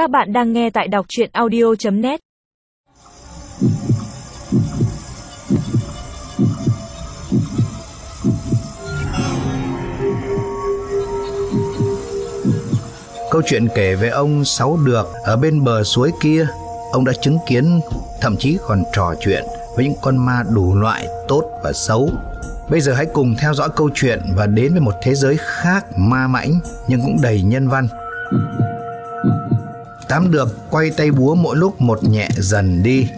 Các bạn đang nghe tại đọc chuyện audio.net Câu chuyện kể về ông Sáu Được ở bên bờ suối kia, ông đã chứng kiến, thậm chí còn trò chuyện với những con ma đủ loại tốt và xấu. Bây giờ hãy cùng theo dõi câu chuyện và đến với một thế giới khác ma mãnh nhưng cũng đầy nhân văn. Tám được quay tay búa mỗi lúc một nhẹ dần đi.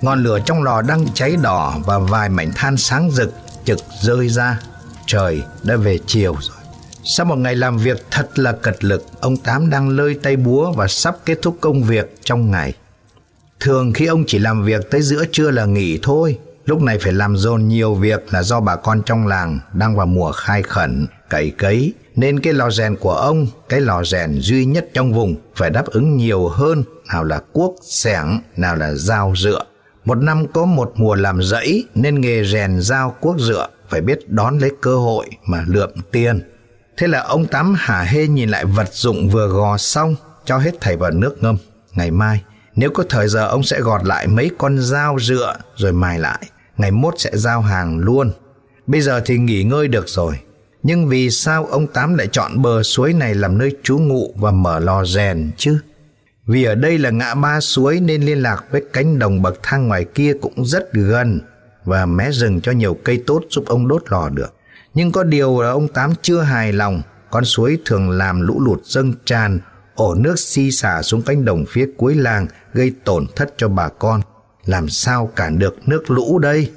Ngọn lửa trong lò đang cháy đỏ và vài mảnh than sáng rực trực rơi ra. Trời đã về chiều rồi. Sau một ngày làm việc thật là cật lực, ông Tám đang lơi tay búa và sắp kết thúc công việc trong ngày. Thường khi ông chỉ làm việc tới giữa trưa là nghỉ thôi, lúc này phải làm dồn nhiều việc là do bà con trong làng đang vào mùa khai khẩn, cày cấy, nên cái lò rèn của ông, cái lò rèn duy nhất trong vùng phải đáp ứng nhiều hơn, nào là cuốc, xẻng, nào là dao dựa. Một năm có một mùa làm rẫy nên nghề rèn dao cuốc dựa phải biết đón lấy cơ hội mà lượm tiền. Thế là ông Tám hả hê nhìn lại vật dụng vừa gò xong, cho hết thảy vào nước ngâm. Ngày mai, nếu có thời giờ ông sẽ gọt lại mấy con dao dựa rồi mài lại. Ngày mốt sẽ giao hàng luôn. Bây giờ thì nghỉ ngơi được rồi. Nhưng vì sao ông Tám lại chọn bờ suối này làm nơi trú ngụ và mở lò rèn chứ? Vì ở đây là ngã ba suối nên liên lạc với cánh đồng bậc thang ngoài kia cũng rất gần và mé rừng cho nhiều cây tốt giúp ông đốt lò được. Nhưng có điều là ông Tám chưa hài lòng, con suối thường làm lũ lụt dâng tràn, ổ nước xi xả xuống cánh đồng phía cuối làng gây tổn thất cho bà con. Làm sao cản được nước lũ đây?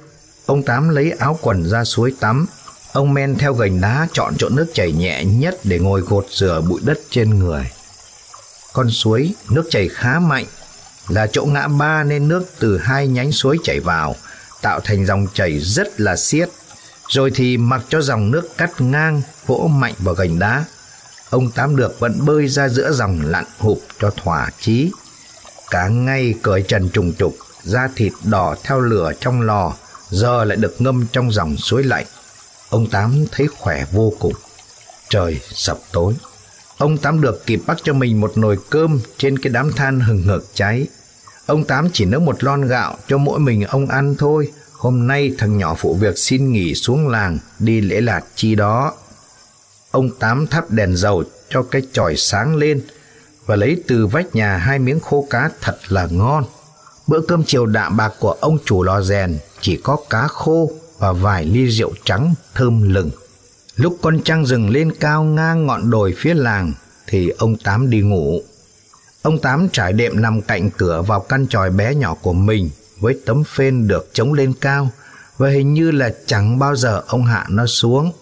Ông Tám lấy áo quần ra suối tắm. Ông men theo gành đá chọn chỗ nước chảy nhẹ nhất để ngồi gột rửa bụi đất trên người. Con suối nước chảy khá mạnh, là chỗ ngã ba nên nước từ hai nhánh suối chảy vào, tạo thành dòng chảy rất là xiết. Rồi thì mặc cho dòng nước cắt ngang, vỗ mạnh vào gành đá. Ông Tám được vẫn bơi ra giữa dòng lặn hụp cho thỏa chí. Cả ngay cởi trần trùng trục, da thịt đỏ theo lửa trong lò, giờ lại được ngâm trong dòng suối lạnh. Ông Tám thấy khỏe vô cùng. Trời sập tối. Ông Tám được kịp bắt cho mình một nồi cơm trên cái đám than hừng hực cháy. Ông Tám chỉ nấu một lon gạo cho mỗi mình ông ăn thôi. Hôm nay thằng nhỏ phụ việc xin nghỉ xuống làng đi lễ lạt chi đó. Ông Tám thắp đèn dầu cho cái chòi sáng lên và lấy từ vách nhà hai miếng khô cá thật là ngon. Bữa cơm chiều đạm bạc của ông chủ lò rèn chỉ có cá khô và vài ly rượu trắng thơm lừng. Lúc con trăng rừng lên cao ngang ngọn đồi phía làng thì ông Tám đi ngủ. Ông Tám trải đệm nằm cạnh cửa vào căn tròi bé nhỏ của mình với tấm phên được chống lên cao và hình như là chẳng bao giờ ông hạ nó xuống.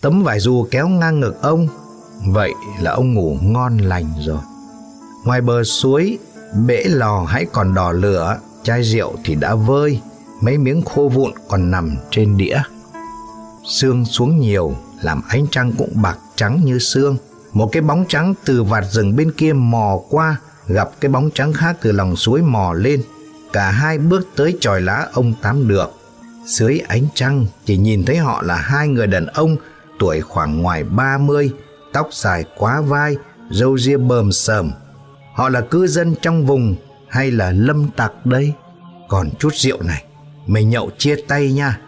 Tấm vải dù kéo ngang ngực ông, vậy là ông ngủ ngon lành rồi. Ngoài bờ suối, bể lò hãy còn đỏ lửa, chai rượu thì đã vơi, mấy miếng khô vụn còn nằm trên đĩa. Sương xuống nhiều, làm ánh trăng cũng bạc trắng như sương. Một cái bóng trắng từ vạt rừng bên kia mò qua, gặp cái bóng trắng khác từ lòng suối mò lên. Cả hai bước tới tròi lá ông Tám được. Dưới ánh trăng chỉ nhìn thấy họ là hai người đàn ông tuổi khoảng ngoài 30, tóc dài quá vai, râu ria bờm sờm. Họ là cư dân trong vùng hay là lâm tặc đây? Còn chút rượu này, mình nhậu chia tay nha.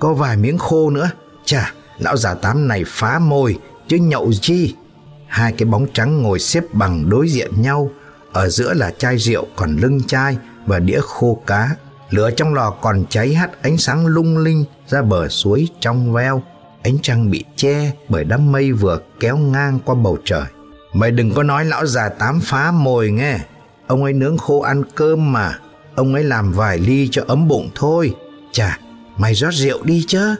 Có vài miếng khô nữa. Chà, lão già tám này phá mồi, chứ nhậu chi. Hai cái bóng trắng ngồi xếp bằng đối diện nhau, ở giữa là chai rượu còn lưng chai và đĩa khô cá. Lửa trong lò còn cháy hắt ánh sáng lung linh ra bờ suối trong veo. Ánh trăng bị che bởi đám mây vừa kéo ngang qua bầu trời. Mày đừng có nói lão già tám phá mồi nghe. Ông ấy nướng khô ăn cơm mà. Ông ấy làm vài ly cho ấm bụng thôi. Chà, mày rót rượu đi chứ.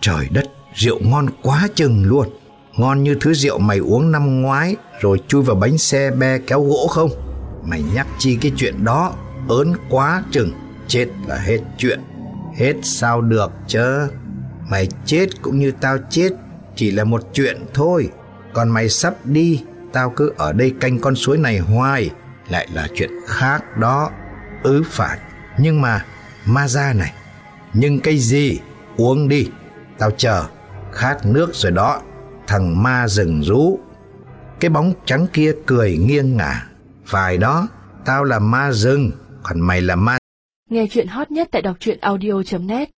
Trời đất, rượu ngon quá chừng luôn. Ngon như thứ rượu mày uống năm ngoái rồi chui vào bánh xe be kéo gỗ không? Mày nhắc chi cái chuyện đó, ớn quá chừng. Chết là hết chuyện. Hết sao được chứ. Mày chết cũng như tao chết, chỉ là một chuyện thôi. Còn mày sắp đi, tao cứ ở đây canh con suối này hoài, lại là chuyện khác đó. Ừ phải, nhưng mà ma ra này, nhưng cái gì? Uống đi, tao chờ, khát nước rồi đó, thằng ma rừng rú. Cái bóng trắng kia cười nghiêng ngả. Phải đó, tao là ma rừng, còn mày là ma Nghe chuyện hot nhất tại đọc truyện audio.net